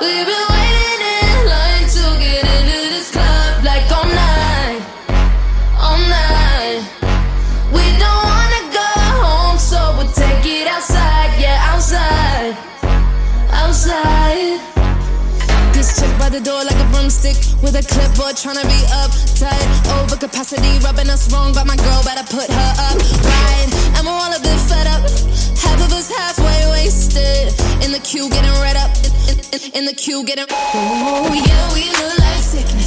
We've been waiting in line to get into this club like all night, all night. We don't wanna go home, so we'll take it outside, yeah, outside, outside. This chick by the door like a broomstick with a clipboard tryna be uptight. Oh, Over capacity, rubbing us wrong, but my girl better put her up right. In, the queue, getting. Oh yeah, we look like sickness,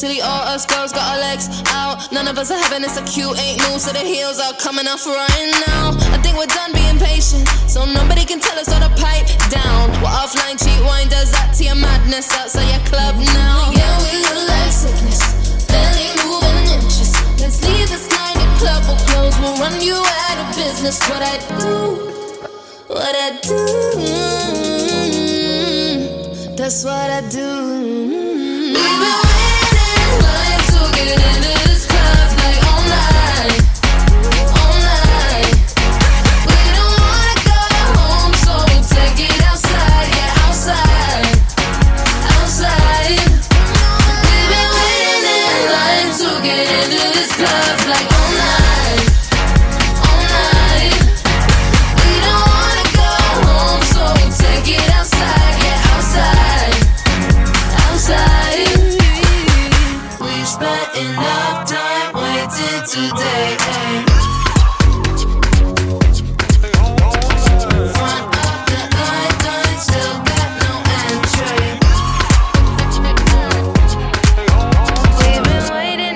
Silly, all us girls got our legs out. None of us are having this acute. Ain't new, so the heels are coming off right now. I think we're done being patient, so nobody can tell us how to pipe down. We're offline, cheat wine does that to your madness outside your club now. Yeah, we look like sickness, barely moving inches. Let's leave this night, the club will close. We'll run you out of business. What I do, what I do. Mm, that's what I do. We've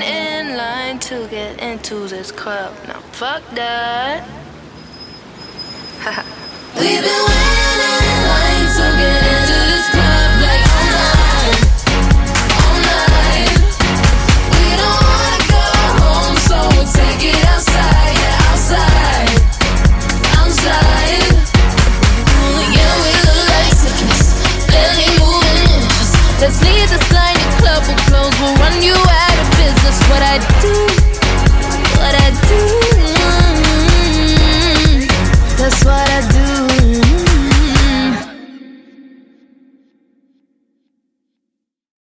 in line to get into this club. Now fuck that.